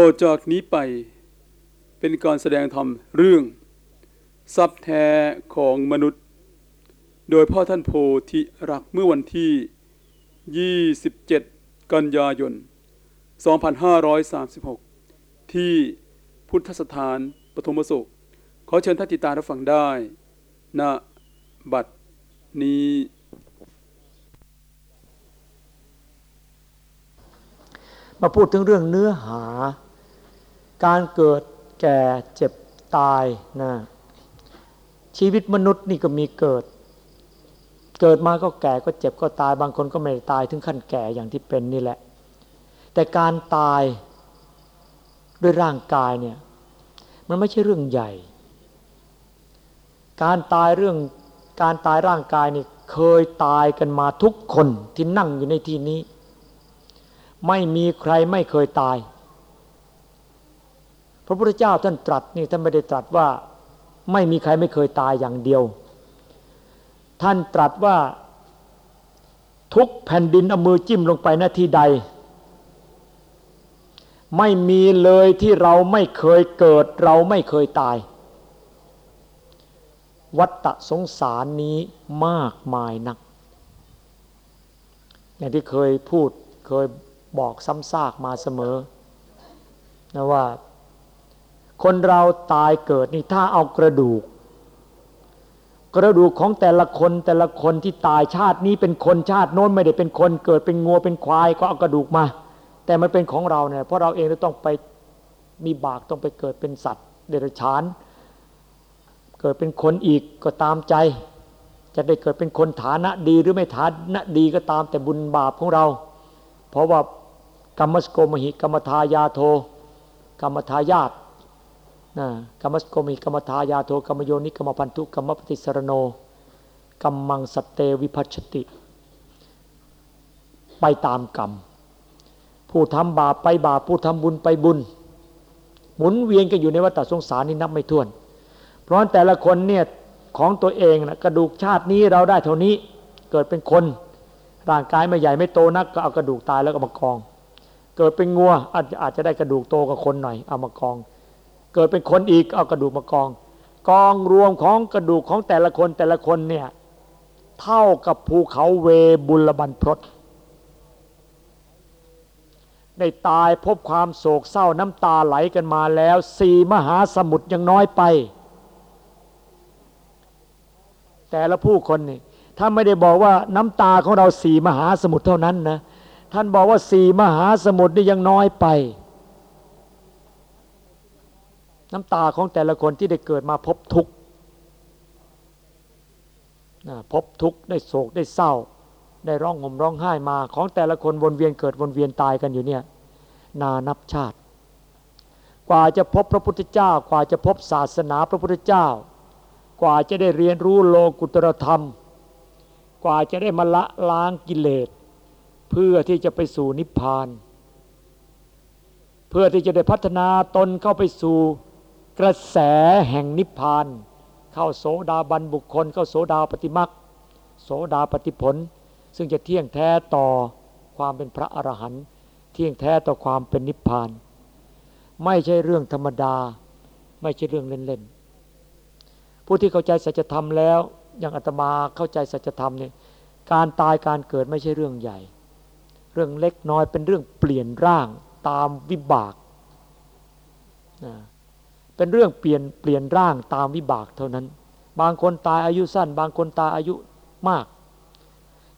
ต่อจากนี้ไปเป็นการแสดงธรรมเรื่อง ทรัพย์แท้ของมนุษย์ โดยพ่อท่านโพธิรักเมื่อวันที่ 27 กันยายน 2536 ที่พุทธสถานปฐมสุข ขอเชิญท่านติตารับฟังได้ณบัดนี้มาพูดถึงเรื่องเนื้อหา การเกิดแก่เจ็บตายนะชีวิตมนุษย์นี่ก็มีเกิด เกิดมาก็แก่ก็เจ็บก็ตาย บางคนก็ไม่ได้ตายถึงขั้นแก่อย่างที่เป็นนี่แหละ แต่การตายด้วยร่างกายเนี่ยมันไม่ใช่เรื่องใหญ่ การตายเรื่องการตายร่างกายนี่เคยตายกันมาทุกคนที่นั่งอยู่ในที่นี้ ไม่มีใครไม่เคยตาย พระพุทธเจ้าท่านตรัสนี่ท่านไม่ได้ตรัสว่าไม่มีใครไม่เคยตายอย่างเดียว ท่านตรัสว่าทุกแผ่นดินเอามือจิ้มลงไปหน้าที่ใด ไม่มีเลยที่เราไม่เคยเกิด เราไม่เคยตาย วัฏสงสารนี้มากมายนัก อย่างที่เคยพูดเคยบอกซ้ำซากมาเสมอนะว่า คนเราตายเกิดนี่ถ้าเอากระดูก กระดูกของแต่ละคนแต่ละคนที่ตายชาตินี้เป็นคนชาติโน้นไม่ได้เป็นคนเกิดเป็นงัวเป็นควายก็เอากระดูกมา แต่มันเป็นของเราเนี่ยเพราะเราเองเราต้องไปมีบากต้องไปเกิดเป็นสัตว์ เดรัจฉาน เกิดเป็นคนอีกก็ตามใจ จะได้เกิดเป็นคนฐานะดีหรือไม่ฐานะดีก็ตามแต่บุญบาปของเรา เพราะว่ากรรมสโกมหิกรรมทายาโท กรรมทายาต นะกรรมสโกมิกรรมทายาโทกรรมโยนิกรรมพันธุกรรมปฏิสรโนกรรมังสเตวิพัชติ ไปตามกรรม ผู้ทำบาปไปบาปผู้ทำบุญไปบุญ หมุนเวียนกันอยู่ในวัฏสงสารนี่นับไม่ถ้วน เพราะแต่ละคนเนี่ยของตัวเองนะกระดูกชาตินี้เราได้เท่านี้เกิดเป็นคน ร่างกายไม่ใหญ่ไม่โตนักก็เอากระดูกตายแล้วก็มากอง เกิดเป็นงัวอาจอาจจะได้กระดูกโตกับคนหน่อยเอามากอง เกิดเป็นคนอีกเอากระดูกมากอง กองรวมของกระดูกของแต่ละคนแต่ละคนเนี่ยเท่ากับภูเขาเวบุลบันพรตได้ตายพบความโศกเศร้าน้ำตาไหลกันมาแล้วสี่มหาสมุทรยังน้อยไป แต่ละผู้คนนี่ถ้าไม่ได้บอกว่าน้ำตาของเราสี่มหาสมุทรเท่านั้นนะท่านบอกว่าสี่มหาสมุทรนี่ยังน้อยไป น้ำตาของแต่ละคนที่ได้เกิดมาพบทุกข์พบทุกข์ได้โศกได้เศร้า ได้ร้องห่มร้องไห้มาของแต่ละคนวนเวียนเกิดวนเวียนตายกันอยู่เนี่ยนานับชาติ กว่าจะพบพระพุทธเจ้า กว่าจะพบศาสนาพระพุทธเจ้า กว่าจะได้เรียนรู้โลกุตรธรรม กว่าจะได้มาละล้างกิเลส เพื่อที่จะไปสู่นิพพาน เพื่อที่จะได้พัฒนาตนเข้าไปสู่ กระแสแห่งนิพพาน เข้าโสดาบันบุคคล เข้าโสดาปฏิมักโสดาปฏิผล ซึ่งจะเที่ยงแท้ต่อความเป็นพระอรหันต์เที่ยงแท้ต่อความเป็นนิพพาน ไม่ใช่เรื่องธรรมดา ไม่ใช่เรื่องเล่นๆผู้ที่เข้าใจสัจธรรมแล้ว อย่างอาตมาเข้าใจสัจธรรมเนี่ยการตายการเกิดไม่ใช่เรื่องใหญ่ เรื่องเล็กน้อยเป็นเรื่องเปลี่ยนร่างตามวิบากนะ เป็นเรื่องเปลี่ยนเปลี่ยนร่างตามวิบากเท่านั้น บางคนตายอายุสั้น บางคนตายอายุมาก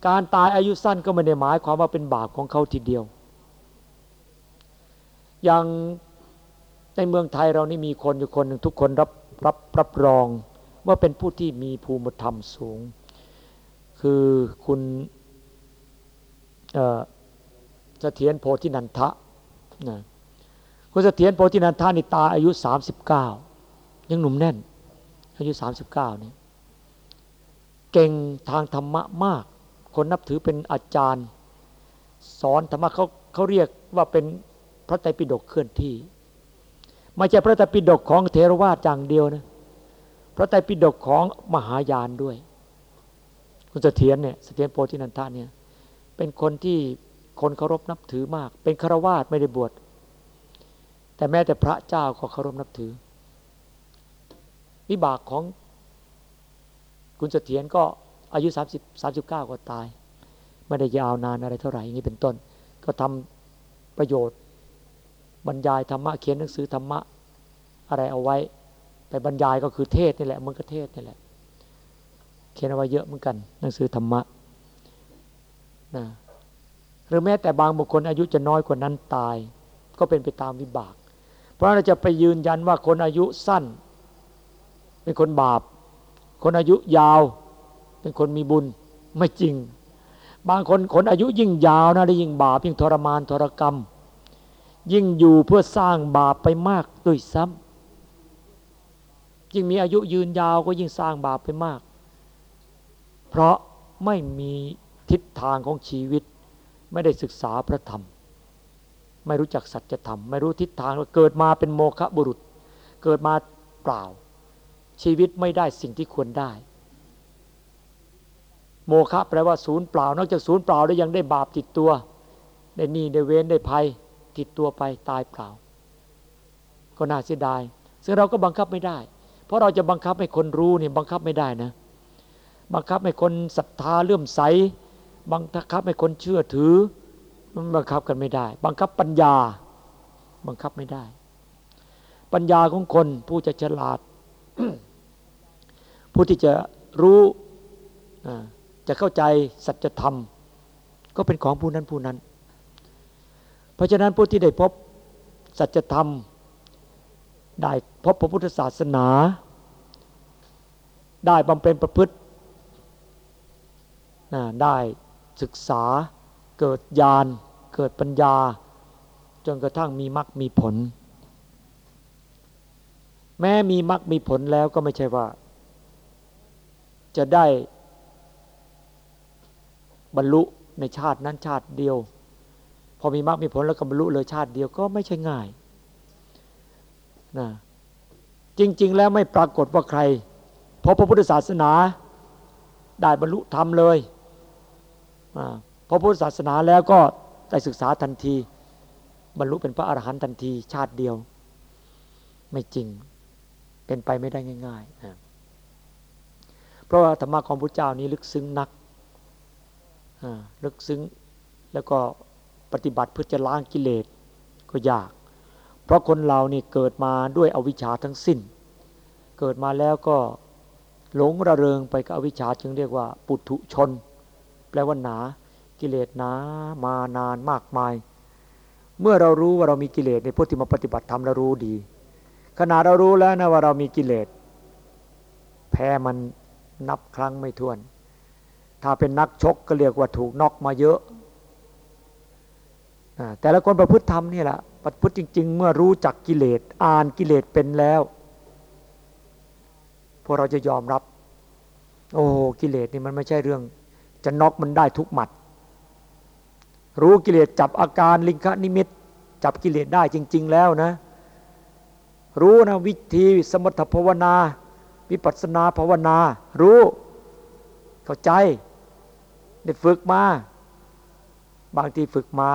การตายอายุสั้นก็ไม่ได้หมายความว่าเป็นบาปของเขาทีเดียว อย่างในเมืองไทยเรานี่มีคนอยู่คนหนึ่งทุกคนรับรับรับรองว่าเป็นผู้ที่มีภูมิธรรมสูง คือคุณเสถียรโพธินันทะนะ คุณเสถียรโพธินันทานิตาอายุสามสิบเก้ายังหนุ่มแน่น อายุสามสิบเก้านี่เก่งทางธรรมะมาก คนนับถือเป็นอาจารย์ สอนธรรมะเขาเขาเรียกว่าเป็นพระไตรปิฎกเคลื่อนที่ไม่ใช่พระไตรปิฎกของเทรวาสอย่างเดียวนะพระไตรปิฎกของมหายานด้วย คุณเสถียรเนี่ยเสถียรโพธินันทาเนี่ยเป็นคนที่คนเคารพนับถือมาก เป็นฆราวาสไม่ได้บวช แต่แม้แต่พระเจ้าก็เคารพนับถือ วิบากของคุณเสถียรก็อายุ30 39 ก็ตาย ไม่ได้ยาวนานอะไรเท่าไหร่อย่างนี้เป็นต้น ก็ทำประโยชน์ บรรยายธรรมะเขียนหนังสือธรรมะอะไรเอาไว้ ไปบรรยายก็คือเทศนี่แหละมันก็เทศนี่แหละ เขียนเอาไว้เยอะเหมือนกัน หนังสือธรรมะนะหรือแม้แต่บางบุคคลอายุจะน้อยกว่านั้นตาย ก็เป็นไปตามวิบาก เพราะเราจะไปยืนยันว่าคนอายุสั้น เป็นคนบาป คนอายุยาว เป็นคนมีบุญไม่จริง บางคนคนอายุยิ่งยาวนะได้ยิ่งบาปยิ่งทรมานทรกรรม ยิ่งอยู่เพื่อสร้างบาปไปมากด้วยซ้ำยิ่งมีอายุยืนยาวก็ยิ่งสร้างบาปไปมาก เพราะไม่มีทิศทางของชีวิต ไม่ได้ศึกษาพระธรรม ไม่รู้จักสัจธรรม ไม่รู้ทิศทางเกิดมาเป็นโมฆะบุรุษ เกิดมาเปล่า ชีวิตไม่ได้สิ่งที่ควรได้ โมฆะแปลว่าศูนย์เปล่า นอกจากศูนย์เปล่าแล้วยังได้บาปติดตัว ได้หนี้ได้เวรได้ภัย ติดตัวไปตายเปล่า ก็น่าเสียดาย ซึ่งเราก็บังคับไม่ได้ เพราะเราจะบังคับให้คนรู้เนี่ยบังคับไม่ได้นะ บังคับให้คนศรัทธาเลื่อมใส บังคับให้คนเชื่อถือ มันบังคับกันไม่ได้ บังคับปัญญา บังคับไม่ได้ ปัญญาของคนผู้จะฉลาด ผู้ที่จะรู้จะเข้าใจสัจธรรม ก็เป็นของผู้นั้นผู้นั้น เพราะฉะนั้นผู้ที่ได้พบสัจธรรม ได้พบพระพุทธศาสนา ได้บำเพ็ญประพฤติได้ศึกษา เกิดญาณเกิดปัญญา จนกระทั่งมีมรรคมีผล แม้มีมรรคมีผลแล้วก็ไม่ใช่ว่า จะได้บรรลุในชาตินั้นชาติเดียว พอมีมรรคมีผลแล้วก็บรรลุเลยชาติเดียวก็ไม่ใช่ง่ายนะจริง ๆ แล้วไม่ปรากฏว่าใครพอพระพุทธศาสนาได้บรรลุธรรมเลยอ่า พระพุทธศาสนาแล้วก็ได้ศึกษาทันที บรรลุเป็นพระอรหันต์ทันทีชาติเดียว ไม่จริงเป็นไปไม่ได้ง่ายๆนะเพราะว่าธรรมะของพระเจ้านี้ลึกซึ้งนักลึกซึ้งแล้วก็ปฏิบัติเพื่อจะล้างกิเลสก็ยาก เพราะคนเรานี่เกิดมาด้วยอวิชชาทั้งสิ้น เกิดมาแล้วก็หลงระเริงไปกับอวิชชาจึงเรียกว่า ปุถุชน แปลว่าหนา กิเลสนามานานมากมาย เมื่อเรารู้ว่าเรามีกิเลสในพวกที่มาปฏิบัติธรรมเรารู้ดี ขณะเรารู้แล้วนะว่าเรามีกิเลสแพ้มันนับครั้งไม่ถ้วน ถ้าเป็นนักชกก็เรียกว่าถูกนอกมาเยอะแต่ละคนประพฤติธรรมนี่แหละประพฤติจริง ๆ เมื่อรู้จักกิเลสอ่านกิเลสเป็นแล้วพวกเราจะยอมรับ โอ้กิเลสนี่มันไม่ใช่เรื่อง จะน็อกมันได้ทุกหมัด รู้กิเลสจับอาการลิงคนิมิต จับกิเลสได้จริง ๆ แล้วนะ รู้นะวิธีสมถภาวนา วิปัสสนาภาวนา รู้เข้าใจได้ฝึกมา บางทีฝึกมา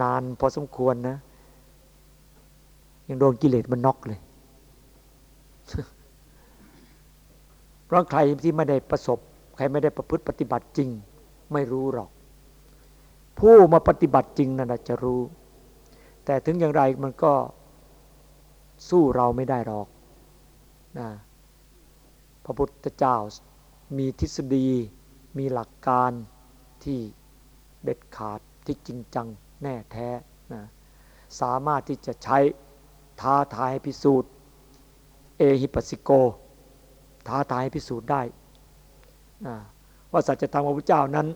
นานพอสมควรนะ ยังโดนกิเลสมันน็อกเลยเพราะใครที่ไม่ได้ประสบ ใครไม่ได้ประพฤติปฏิบัติจริง ไม่รู้หรอก ผู้มาปฏิบัติจริงนั่นจะรู้ แต่ถึงอย่างไรมันก็สู้เราไม่ได้หรอกนะพระพุทธเจ้ามีทฤษฎี มีหลักการที่เด็ดขาดที่จริงจังแน่แท้นะสามารถที่จะใช้ท้าทายพิสูจน์ เอหิปัสสิโก ท้าทายพิสูจน์ได้นะว่าสัจธรรมของพระเจ้านั้น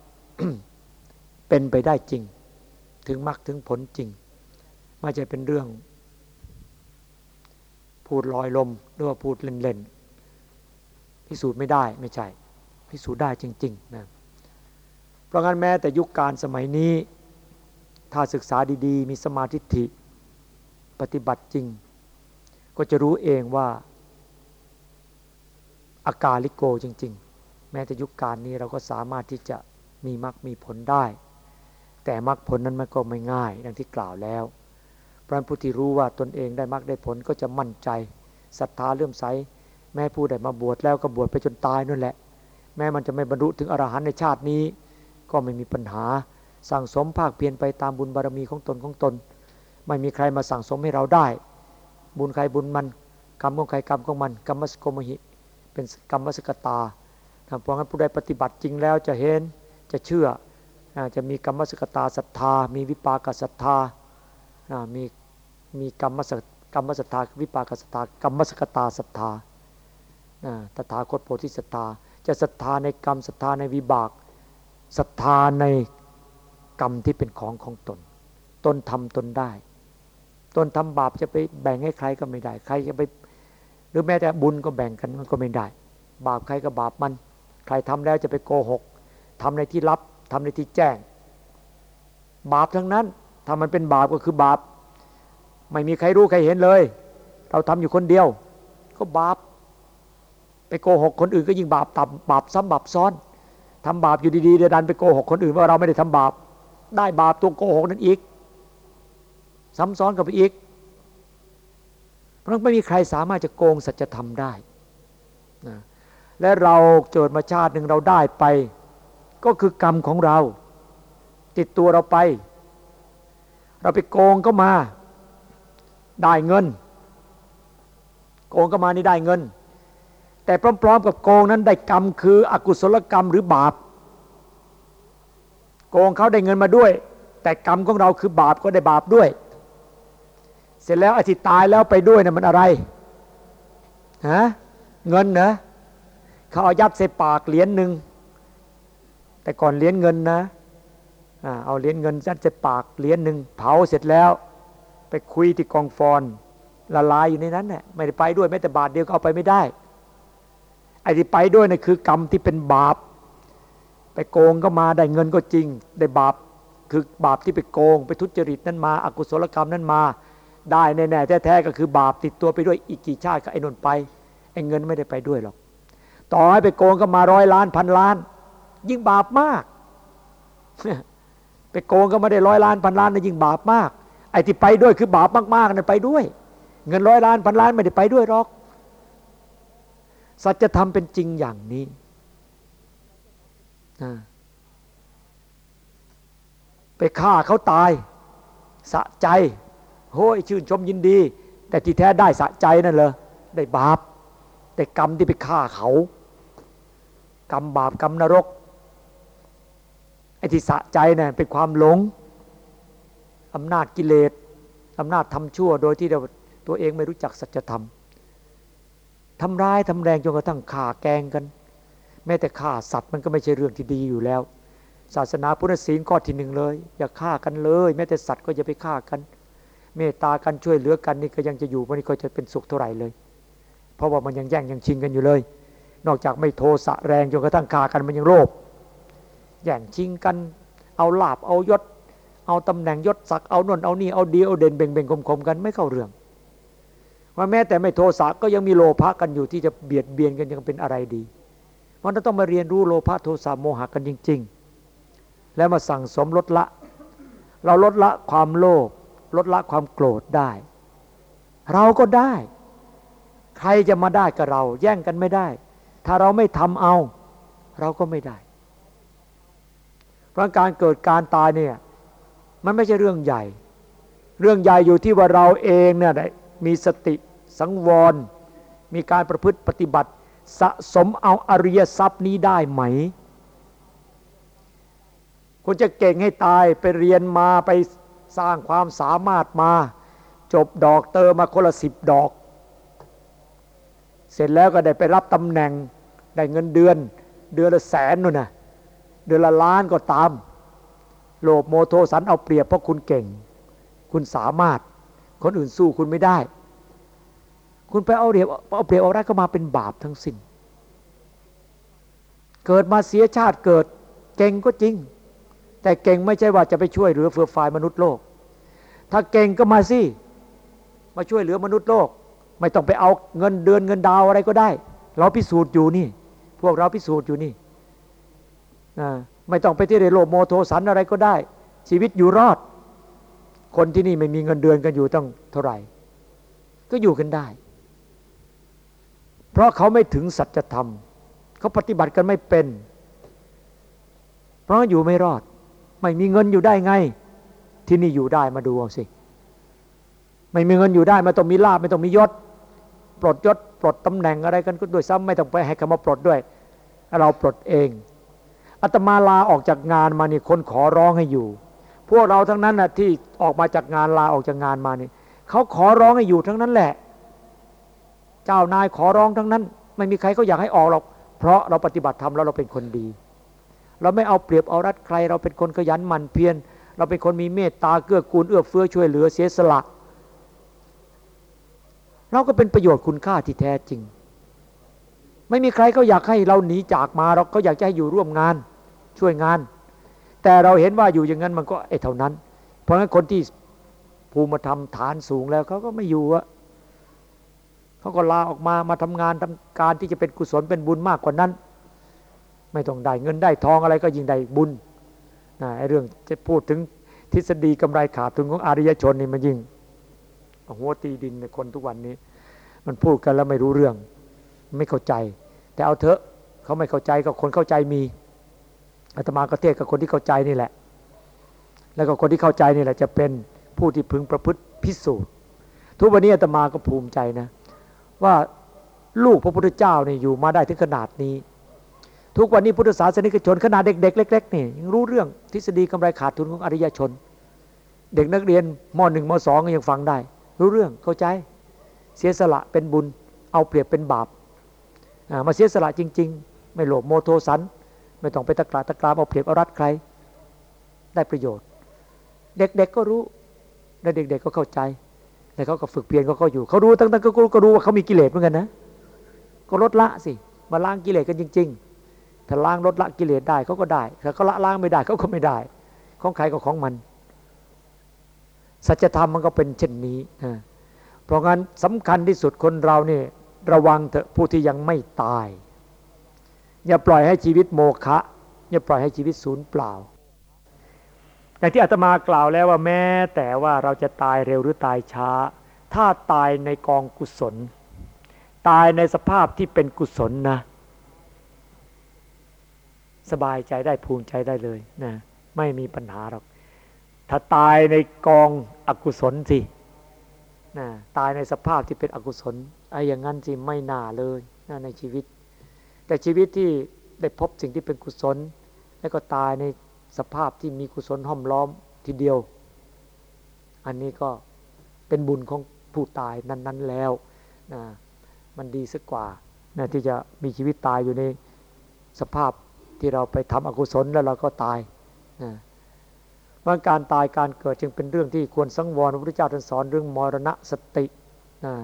เป็นไปได้จริง ถึงมรรคถึงผลจริง ไม่ใช่เป็นเรื่อง พูดลอยลมหรือว่าพูดเล่นๆพิสูจน์ไม่ได้ไม่ใช่ พิสูจน์ได้จริงๆนะเพราะงั้นแม้แต่ยุคการสมัยนี้ ถ้าศึกษาดีๆ มีสมาธิิปฏิบัติจริง ก็จะรู้เองว่าอากาลิโกจริง ๆ แม้แต่ยุคการนี้เราก็สามารถที่จะมีมรรคมีผลได้ แต่มรรคผลนั้นมันก็ไม่ง่ายดังที่กล่าวแล้ว พระผู้ที่รู้ว่าตนเองได้มรรคได้ผลก็จะมั่นใจศรัทธาเลื่อมใสแม้ผู้ใดมาบวชแล้วก็บวชไปจนตายนั่นแหละ แม้มันจะไม่บรรลุถึงอรหันต์ในชาตินี้ ก็ไม่มีปัญหา สั่งสมภาคเพียรไปตามบุญบารมีของตนของตน ไม่มีใครมาสั่งสมให้เราได้ บุญใครบุญมันกรรมของใครกรรมของมันกรรมสกมหิ เป็นกรรมสกตาเพราะงั้นผู้ใดปฏิบัติจริงแล้วจะเห็นจะเชื่อ จะมีกรรมสกตาศรัทธา มีวิปากศรัทธามีมีกรรมสกรรมศรัทธาวิปากศรัทธากรรมสกตาศรัทธาตถาคตโพธิศรัทธา จะศรัทธาในกรรมศรัทธาในวิบากศรัทธาในกรรมที่เป็นของของตน ตนทำตนได้ ตนทำบาปจะไปแบ่งให้ใครก็ไม่ได้ ใครจะไป หรือแม้แต่บุญก็แบ่งกันมันก็ไม่ได้ บาปใครก็บาปมัน ใครทำแล้วจะไปโกหกทำในที่ลับ ทำในที่แจ้ง บาปทั้งนั้นถ้ามันเป็นบาปก็คือบาป ไม่มีใครรู้ใครเห็นเลย เราทำอยู่คนเดียว ก็บาป ไปโกหกคนอื่นก็ยิ่งบาปตับบาปซ้ำบาปซ้อนทำบาปอยู่ดีๆเดดันไปโกหกคนอื่นว่าเราไม่ได้ทำบาป ได้บาปตัวโกหกนั้นอีก ซ้ำซ้อนกับไปอีก เพราะไม่มีใครสามารถจะโกงสัจธรรมได้นะและเราเกิดมาชาติหนึ่งเราได้ไป ก็คือกรรมของเรา ติดตัวเราไป เราไปโกงก็มา ได้เงิน โกงก็มานี่ได้เงิน แต่พร้อมๆกับโกงนั้นได้กรรมคืออกุศลกรรมหรือบาป โกงเขาได้เงินมาด้วย แต่กรรมของเราคือบาปก็ได้บาปด้วย เสร็จแล้วอธิตายแล้วไปด้วยนะ่ะมันอะไรฮะเงินเนะเขาเอายัดใส่ปากเหรียญหนึ่ง แต่ก่อนเหรียญเงินนะเอาเหรียญเงินยัดใส่ปากเหรียญหนึ่งเผาเสร็จแล้ว ไปคุยที่กองฟอนละลายอยู่ในนั้นแหละไม่ได้ไปด้วยแม้แต่บาทเดียวก็เอาไปไม่ได้ไอ้ที่ไปด้วยนะ่คือกรรมที่เป็นบาป ไปโกงก็มาได้เงินก็จริง ได้บาปคือบาปที่ไปโกง ไปทุจริตนั้นมาอากุศลกรรมนั้นมา ได้แน่ๆแท้ๆก็คือบาปติดตัวไปด้วยอีกกี่ชาติก็ไอ้นนไปไอ้เงินไม่ได้ไปด้วยหรอก ต่อให้ไปโกงก็มาร้อยล้านพันล้าน ยิ่งบาปมาก ไปโกงก็ไม่ได้ร้อยล้านพันล้านนะยิ่งบาปมาก ไอ้ที่ไปด้วยคือบาปมากๆนั่นไปด้วย เงินร้อยล้านพันล้านไม่ได้ไปด้วยหรอก สัจธรรมเป็นจริงอย่างนี้ไปฆ่าเขาตาย สะใจโห้ยชื่นชมยินดี แต่ที่แท้ได้สะใจนั่นเลยได้บาป แต่กรรมที่ไปฆ่าเขา กรรมบาปกรรมนรก ไอ้ที่สะใจเนี่ยเป็นความหลงอำนาจกิเลสอำนาจทำชั่ว โดยที่ตัวเองไม่รู้จักสัจธรรมทำร้ายทำแรงจนกระทั่งฆ่าแกงกัน แม้แต่ฆ่าสัตว์มันก็ไม่ใช่เรื่องที่ดีอยู่แล้ว ศาสนาพุทธศีลข้อที่หนึ่งเลย อย่าฆ่ากันเลย แม้แต่สัตว์ก็อย่าไปฆ่ากัน เมตตากันช่วยเหลือกันนี่ก็ยังจะอยู่มันก็จะเป็นสุขเท่าไหร่เลย เพราะว่ามันยังแย่งยังชิงกันอยู่เลย นอกจากไม่โทสะแรงจนกระทั่งฆ่ากันมันยังโลภ แย่งชิงกัน เอาลาบเอายศ เอาตำแหน่งยศศักดิ์เอานนเอานี่เอาดีเอาเด่นเบ่งเบ่งคมคมกันไม่เข้าเรื่องว่าแม้แต่ไม่โทสะก็ยังมีโลภะกันอยู่ที่จะเบียดเบียนกันยังเป็นอะไรดีมันต้องมาเรียนรู้โลภะโทสะโมหะกันจริง ๆ แล้วมาสั่งสมลดละ เราลดละความโลภลดละความโกรธได้ เราก็ได้ ใครจะมาได้กับเรา แย่งกันไม่ได้ ถ้าเราไม่ทำเอา เราก็ไม่ได้ เพราะการเกิดการตายเนี่ยมันไม่ใช่เรื่องใหญ่ เรื่องใหญ่อยู่ที่ว่าเราเองเนี่ยมีสติสังวร มีการประพฤติปฏิบัติ สะสมเอาอริยทรัพย์นี้ได้ไหม คุณจะเก่งให้ตายไปเรียนมาไปสร้างความสามารถมา จบดอกเตอร์มาคนละสิบดอก เสร็จแล้วก็ได้ไปรับตำแหน่งได้เงินเดือน เดือนละแสนนู่นนะ เดือนละล้านก็ตาม โลภโมโทสันเอาเปรียบเพราะคุณเก่ง คุณสามารถ คนอื่นสู้คุณไม่ได้ คุณไปเอาเรียบเอาเปรียบเอารัดก็มาเป็นบาปทั้งสิ้น เกิดมาเสียชาติเกิดเก่งก็จริง แต่เก่งไม่ใช่ว่าจะไปช่วยเหลือเฟื่อฟายมนุษย์โลก ถ้าเก่งก็มาสิมาช่วยเหลือมนุษย์โลก ไม่ต้องไปเอาเงินเดือนเงินดาวอะไรก็ได้ เราพิสูจน์อยู่นี่ พวกเราพิสูจน์อยู่นี่ ไม่ต้องไปที่เรโลโมโทสันอะไรก็ได้ ชีวิตอยู่รอด คนที่นี่ไม่มีเงินเดือนกันอยู่ต้องเท่าไหร่ ก็อยู่กันได้ เพราะเขาไม่ถึงสัจธรรม เขาปฏิบัติกันไม่เป็น เพราะอยู่ไม่รอด ไม่มีเงินอยู่ได้ไง ที่นี่อยู่ได้มาดูเอาสิไม่มีเงินอยู่ได้ไม่ต้องมีลาบไม่ต้องมียศ ปลดยศปลดตำแหน่งอะไรกันก็ด้วยซ้ำไม่ต้องไปให้คำว่าปลดด้วย เราปลดเอง อาตมาลาออกจากงานมานี่คนขอร้องให้อยู่ พวกเราทั้งนั้นนะที่ออกมาจากงานลาออกจากงานมานี่เขาขอร้องให้อยู่ทั้งนั้นแหละ เจ้านายขอร้องทั้งนั้น ไม่มีใครเขาอยากให้ออกหรอกเพราะเราปฏิบัติธรรมแล้วเราเป็นคนดี เราไม่เอาเปรียบเอารัดใคร เราเป็นคนขยันหมั่นเพียรเราเป็นคนมีเมตตาเกื้อกูลเอื้อเฟื้อช่วยเหลือเสียสละเราก็เป็นประโยชน์คุณค่าที่แท้จริง ไม่มีใครเขาอยากให้เราหนีจากมาเราเขาอยากจะให้อยู่ร่วมงาน ช่วยงาน แต่เราเห็นว่าอยู่อย่างนั้นมันก็ไอ้เท่านั้น เพราะฉะนั้นคนที่ภูมิธรรมฐานสูงแล้วเขาก็ไม่อยู่อะเขาก็ลาออกมามาทำงานทำการที่จะเป็นกุศลเป็นบุญมากกว่านั้น ไม่ต้องได้เงินได้ทองอะไรก็ยิ่งได้บุญนะไอ้เรื่องจะพูดถึงทฤษฎีกำไรขาดทุนของอริยชนนี่มันยิ่งหัวตีดินในคนทุกวันนี้ มันพูดกันแล้วไม่รู้เรื่อง ไม่เข้าใจ แต่เอาเถอะเขาไม่เข้าใจก็คนเข้าใจมี อาตมาก็เทศกับคนที่เข้าใจนี่แหละ แล้วก็คนที่เข้าใจนี่แหละ จะเป็นผู้ที่พึงประพฤติพิสูจน์ ทุกวันนี้อาตมาก็ภูมิใจนะ ว่าลูกพระพุทธเจ้านี่อยู่มาได้ถึงขนาดนี้ ทุกวันนี้พุทธศาสนิกชนขนาดเด็กๆเล็กๆนี่ยังรู้เรื่องทฤษฎีกำไรขาดทุนของอริยชน เด็กนักเรียนมหนึ่งมสองก็ยังฟังได้ รู้เรื่องเข้าใจ เสียสละเป็นบุญ เอาเปรียบเป็นบาปมาเสียสละจริง ๆ ไม่โลภโมโทสัน ไม่ต้องไปตะกราตะกรามเอาเปรียบเอารัดใคร ได้ประโยชน์ เด็กๆก็รู้และเด็กๆก็เข้าใจแล้วเขาก็ฝึกเพียรเขาก็อยู่เขารู้ตั้งแต่ก็รู้ว่าเขามีกิเลสเหมือนกันนะ ก็ลดละสิ มาล้างกิเลสกันจริง ๆ ถ้าล้างลดละกิเลสได้เขาก็ได้ถ้าเขาละล้างไม่ได้เขาก็ไม่ได้ ของใครก็ของมัน สัจธรรมมันก็เป็นเช่นนี้นะเพราะงั้นสำคัญที่สุดคนเราเนี่ยระวังเถอะผู้ที่ยังไม่ตาย อย่าปล่อยให้ชีวิตโมฆะอย่าปล่อยให้ชีวิตศูนย์เปล่า อย่างที่อาตมากล่าวแล้วว่าแม้แต่ว่าเราจะตายเร็วหรือตายช้า ถ้าตายในกองกุศล ตายในสภาพที่เป็นกุศลนะ สบายใจได้ภูมิใจได้เลยนะไม่มีปัญหาหรอก ถ้าตายในกองอกุศลสินะตายในสภาพที่เป็นอกุศลไอ้อย่างนั้นสิไม่น่าเลยนะในชีวิต แต่ชีวิตที่ได้พบสิ่งที่เป็นกุศล แล้วก็ตายในสภาพที่มีกุศลห้อมล้อมทีเดียว อันนี้ก็เป็นบุญของผู้ตายนั้น ๆแล้วนะมันดีสักกว่านะที่จะมีชีวิตตายอยู่ในสภาพที่เราไปทำอกุศลแล้วเราก็ตายนะว่าการตายการเกิดจึงเป็นเรื่องที่ควรสังวรพระพุทธเจ้าท่านสอนเรื่องมรณะสตินะ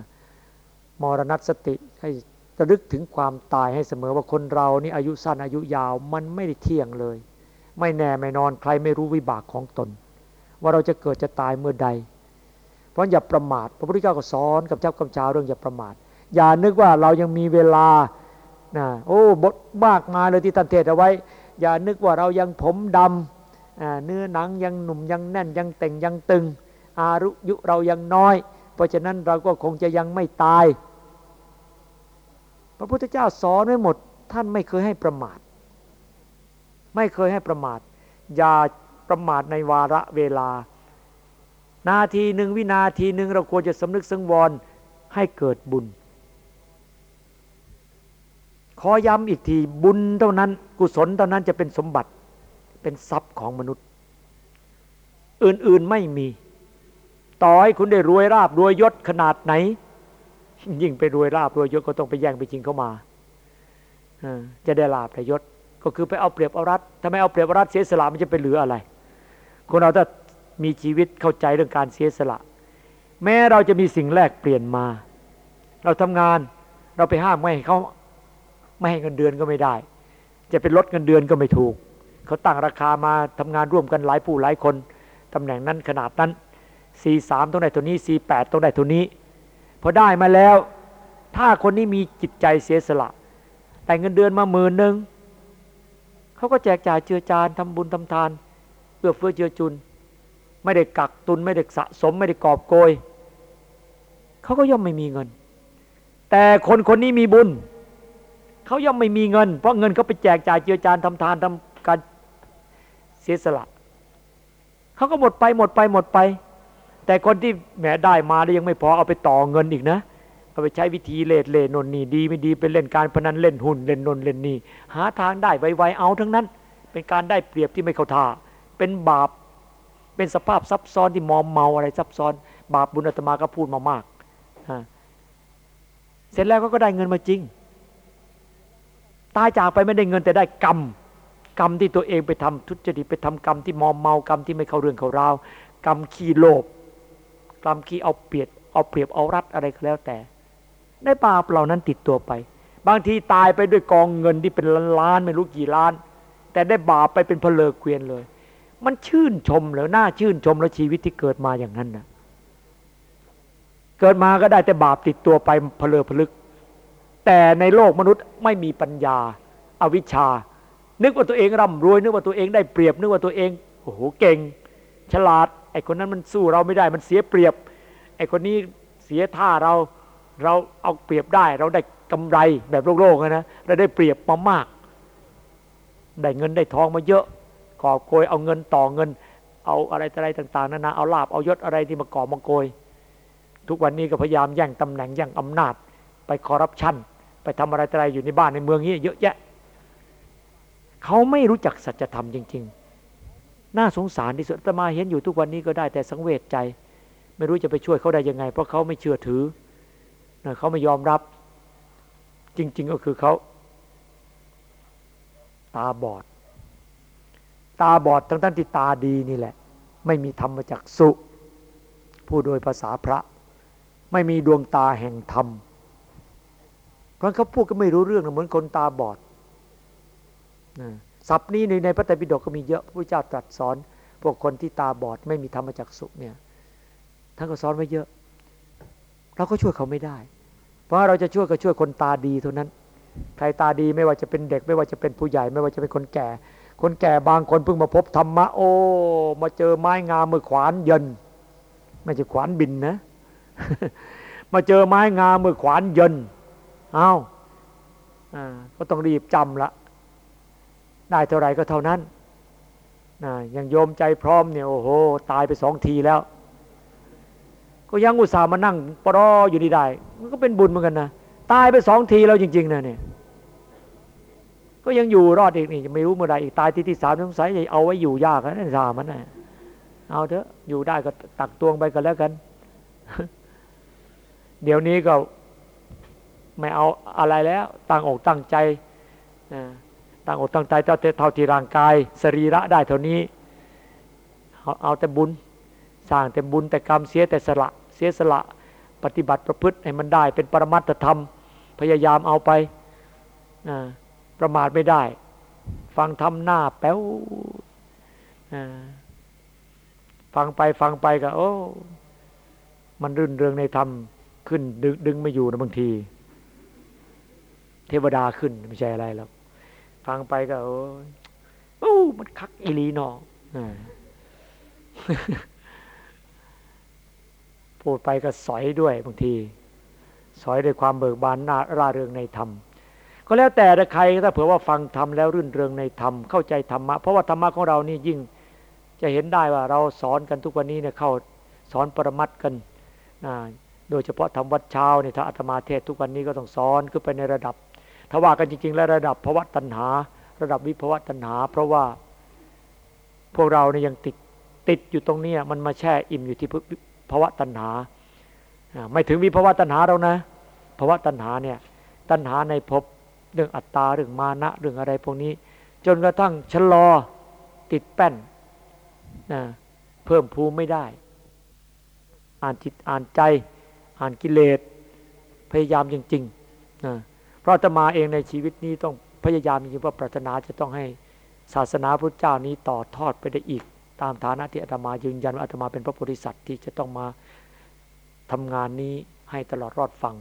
มรณะสติให้ ระลึกถึงความตายให้เสมอว่าคนเรานี่อายุสั้นอายุยาวมันไม่ได้เที่ยงเลย ไม่แน่ไม่นอนใครไม่รู้วิบากของตน ว่าเราจะเกิดจะตายเมื่อใด เพราะอย่าประมาทพระพุทธเจ้าก็สอนกับเจ้ากำชาเรื่องอย่าประมาท อย่านึกว่าเรายังมีเวลานะโอ้บทมากมายเลยที่ตันเทศเอาไว้ อย่านึกว่าเรายังผมดำเนื้อหนังยังหนุ่มยังแน่นยังเต่งยังตึง อายุเรายังน้อย เพราะฉะนั้นเราก็คงจะยังไม่ตาย พระพุทธเจ้าสอนไว้หมด ท่านไม่เคยให้ประมาท ไม่เคยให้ประมาท อย่าประมาทในวาระเวลา นาทีหนึ่งวินาทีหนึ่งเราควรจะสำนึกสังวรให้เกิดบุญ ขอย้ำอีกทีบุญเท่านั้น กุศลเท่านั้นจะเป็นสมบัติเป็นทรัพย์ของมนุษย์ อื่นๆไม่มี ต่อให้คุณได้รวยราบรวยยศขนาดไหน ยิ่งไปรวยลาบรวยยศก็ต้องไปแย่งไปจริงเข้ามาจะได้ลาบได้ยศ ก็คือไปเอาเปรียบเอารัดถ้าไม่เอาเปรียบเอารัดเสียสละมันจะไปเหลืออะไร คนเราถ้ามีชีวิตเข้าใจเรื่องการเสียสละ แม้เราจะมีสิ่งแรกเปลี่ยนมา เราทำงานเราไปห้ามไม่ให้เขาไม่ให้เงินเดือนก็ไม่ได้ จะเป็นลดเงินเดือนก็ไม่ถูก เขาตั้งราคามาทำงานร่วมกันหลายผู้หลายคนตำแหน่งนั้นขนาดนั้น C3 ต้องได้ตัวนี้ C8 ต้องได้ตัวนี้ พอได้มาแล้ว ถ้าคนนี้มีจิตใจเสียสละ แต่เงินเดือนมาหมื่นหนึ่งเขาก็แจกจ่ายเจือจานทำบุญทำทานเอื้อเฟื้อเจือจุน ไม่ได้กักตุนไม่ได้สะสมไม่ได้กอบโกยเขาก็ย่อมไม่มีเงิน แต่คนคนนี้มีบุญเขาย่อมไม่มีเงิน เพราะเงินเขาไปแจกจ่ายเจือจานทำทานทำการเสียสละเขาก็หมดไปหมดไปหมดไป แต่คนที่แหมได้มาแล้วยังไม่พอเอาไปต่อเงินอีกนะเอาไปใช้วิธีเล่เล่นนนี่ดีไม่ดีไปเล่นการพนันเล่นหุ่นเล่นนนเล่นนี่หาทางได้ไวๆเอาทั้งนั้น เป็นการได้เปรียบที่ไม่เข้าท่าเป็นบาปเป็นสภาพซับซ้อนที่มอมเมาอะไรซับซ้อน บาปบุญอาตมาก็พูดมามากเสร็จแล้วก็ได้เงินมาจริง ตายจากไปไม่ได้เงินแต่ได้กรรมกรรมที่ตัวเองไปทำทุจริตไปทำกรรมที่มอมเมากรรมที่ไม่เข้าเรื่องเข้าราวกรรมขี้โลภ กรรมขี้เอาเปรียบเอาเปรียบเอารัดอะไรก็แล้วแต่ ได้บาปเหล่านั้นติดตัวไป บางทีตายไปด้วยกองเงินที่เป็นล้านล้านไม่รู้กี่ล้าน แต่ได้บาปไปเป็นเพลเกวียนเลย มันชื่นชมหรือน่าชื่นชมแล้วชีวิตที่เกิดมาอย่างนั้นนะเกิดมาก็ได้แต่บาปติดตัวไปเพลอพลึก แต่ในโลกมนุษย์ไม่มีปัญญาอาวิชชา นึกว่าตัวเองร่ำรวย นึกว่าตัวเองได้เปรียบ นึกว่าตัวเองโอ้โหเก่ง ฉลาด อ้คนนั้นมันสู้เราไม่ได้มันเสียเปรียบ ไอ้คนนี้เสียท่าเราเราเอาเปรียบได้ เราได้กำไรแบบโลกๆนะเราได้เปรียบมามาก ได้เงินได้ทองมาเยอะก่อโกยเอาเงินต่อเงิน เอาอะไรอะไรต่างๆนานาเอาลาบเอายศอะไรที่มาก่อมาโกย ทุกวันนี้ก็พยายามแย่งตำแหน่งแย่งอำนาจ ไปคอร์รัปชันไปทำอะไรอะไรอยู่ในบ้านในเมืองนี้เยอะแยะเขาไม่รู้จักสัจธรรมจริง ๆ น่าสงสารที่สุดตมาเห็นอยู่ทุกวันนี้ก็ได้แต่สังเวชใจ ไม่รู้จะไปช่วยเขาได้ยังไง เพราะเขาไม่เชื่อถือเขาไม่ยอมรับ จริง ๆ ก็คือเขาตาบอด ตาบอดทั้งๆที่ตาดีนี่แหละ ไม่มีธรรมจักสุผู้โดยภาษาพระ ไม่มีดวงตาแห่งธรรมเพราะเขาพูดก็ไม่รู้เรื่องเหมือนคนตาบอด ศัพท์นี้ในในพระไตรปิฎกก็มีเยอะพระพุทธเจ้าตรัสสอน พวกคนที่ตาบอดไม่มีธรรมจักสุเนี่ยท่านก็สอนไว้เยอะ เราก็ช่วยเขาไม่ได้ เพราะเราจะช่วยก็ช่วยคนตาดีเท่านั้น ใครตาดีไม่ว่าจะเป็นเด็ก ไม่ว่าจะเป็นผู้ใหญ่ ไม่ว่าจะเป็นคนแก่ คนแก่บางคนเพิ่งมาพบธรรมะโอ้มาเจอไม้งามมือขวานเยินไม่ใช่ขวานบินนะ มาเจอไม้งามมือขวานเยินเอา้าก็ต้องรีบจำละ ได้เท่าไรก็เท่านั้นนะยังโยมใจพร้อมเนี่ยโอ้โหตายไปสองทีแล้ว ก็ยังอุตส่าห์มานั่งปรออยู่นี่ได้ มันก็เป็นบุญเหมือนกันนะตายไปสองทีแล้วจริง ๆนะเนี่ยก็ยังอยู่รอดอีกนี่ไม่รู้เมื่อไรอีกตายที่ที่สามสงสัยจะเอาไว้อยู่ยากนะสามันนะเอาเถอะอยู่ได้ก็ตักตวงไปกันแล้วกัน เดี๋ยวนี้ก็ไม่เอาอะไรแล้ว ตั้งอกตั้งใจนะ ตั้งอกตั้งใจเท่าเท่าที่ร่างกาย สรีระได้เท่านี้เอาเอาแต่บุญ สร้างแต่บุญแต่กรรมเสียแต่สละเสียสละปฏิบัติประพฤติให้มันได้ เป็นปรมัตธรรม พยายามเอาไปประมาทไม่ได้ ฟังทำหน้าแป้วฟังไปฟังไปก็โอ้ มันรื่นเริงในธรรมขึ้นดึงดึงไม่อยู่นะบางที เทวดาขึ้นไม่ใช่อะไรหรอก ฟังไปก็โอ้โอ้มันคักอีลีนอพูดไปก็สอยด้วยบางที สอยด้วยความเบิกบานน่าร่าเริงในธรรม ก็แล้วแต่ใครถ้าเผื่อว่าฟังธรรมแล้วรื่นเริงในธรรมเข้าใจธรรมะเพราะว่าธรรมะของเรานี่ยิ่งจะเห็นได้ว่าเราสอนกันทุกวันนี้เนี่ยเข้าสอนปรมัตกันโดยเฉพาะทำวัดเช้าเนี่ยถ้าอาตมาเทศทุกวันนี้ก็ต้องสอนขึ้นไปในระดับ ถ้าว่ากันจริงๆ แล้วระดับภวะตัณหา ระดับวิภวะตัณหา เพราะว่าพวกเราเนี่ยยังติดติดอยู่ตรงนี้มันมาแช่อิ่มอยู่ที่ภวะตัณหา ไม่ถึงวิภวะตัณหาเรานะภวะตัณหาเนี่ยตัณหาในภพเรื่องอัตตาเรื่องมานะเรื่องอะไรพวกนี้ จนกระทั่งชะลอติดแป้นนะเพิ่มภูมิไม่ได้ อ่านจิตอ่านใจ อ่านกิเลสพยายามจริงๆนะ เพราะจะมาเองในชีวิตนี้ต้องพยายามจริงๆว่าปรารถนาจะต้องให้ศาสนาพระเจ้านี้ต่อทอดไปได้อีก ตามฐานะที่อาตมายืนยันว่าอาตมาเป็นพระโพธิสัตว์ที่จะต้องมาทำงานนี้ให้ตลอดรอดฟัง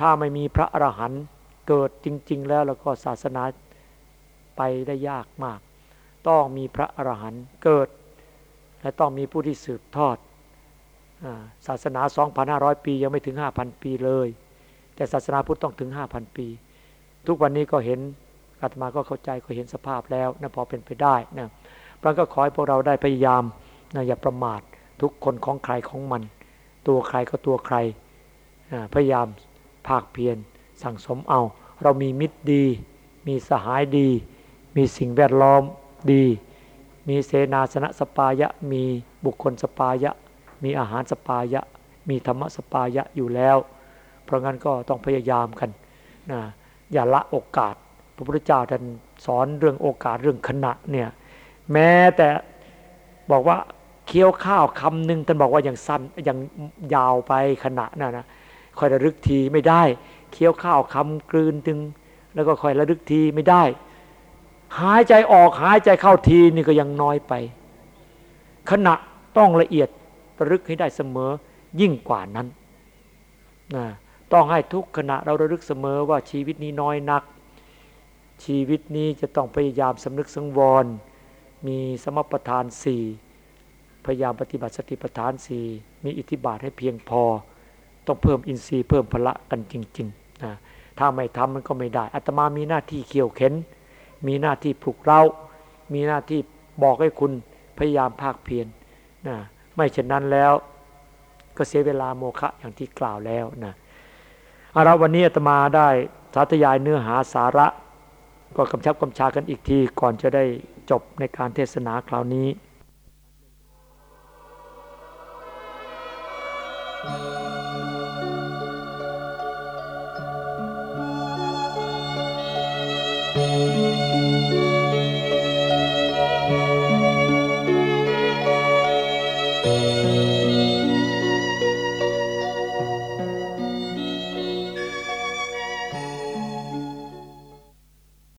ถ้าไม่มีพระอรหันต์เกิดจริง ๆ แล้วแล้วก็ศาสนาไปได้ยากมาก ต้องมีพระอรหันต์เกิด และต้องมีผู้ที่สืบทอดศาสนา 2,500 ปียังไม่ถึง 5,000 ปีเลย แต่ศาสนาพุทธต้องถึง5,000ปี ทุกวันนี้ก็เห็นอาตมาก็เข้าใจก็เห็นสภาพแล้วนะพอเป็นไปได้นะพระก็ขอให้พวกเราได้พยายามนะอย่าประมาททุกคนของใครของมัน ตัวใครก็ตัวใครพยายามภาคเพียรสั่งสมเอา เรามีมิตรดี มีสหายดี มีสิ่งแวดล้อมดี มีเสนาสนะสปายะ มีบุคคลสปายะ มีอาหารสปายะ มีธรรมสปายะอยู่แล้ว เพราะงั้นก็ต้องพยายามกันนะอย่าละโอกาส พระพุทธเจ้าท่านสอนเรื่องโอกาสเรื่องขณะเนี่ยแม้แต่บอกว่าเคี้ยวข้าวคำหนึ่งท่านบอกว่าอย่างสั้นอย่างยาวไปขณะนั่นนะคอยระลึกทีไม่ได้ เคี้ยวข้าวคำกลืนถึง แล้วก็คอยระลึกทีไม่ได้ หายใจออกหายใจเข้าทีนี่ก็ยังน้อยไป ขณะต้องละเอียดระลึกให้ได้เสมอยิ่งกว่านั้นนะ ต้องให้ทุกขณะเราระลึกเสมอว่าชีวิตนี้น้อยนัก ชีวิตนี้จะต้องพยายามสำนึกสังวร มีสมประทานสี่พยายามปฏิบัติสติปัฏฐานสี่มีอิทธิบาทให้เพียงพอ ต้องเพิ่มอินทรีย์เพิ่มพละกันจริงๆนะถ้าไม่ทำมันก็ไม่ได้อาตมามีหน้าที่เขี่ยวเข็น มีหน้าที่ปลุกเร้า มีหน้าที่บอกให้คุณพยายามภาคเพียรนะไม่เช่นนั้นแล้ว ก็เสียเวลาโมฆะอย่างที่กล่าวแล้วนะ อาราวันนี้อาตมาได้สาธยายเนื้อหาสาระ ก็กำชับกำชากันอีกทีก่อนจะได้จบในการเทศนาคราวนี้ Thank you.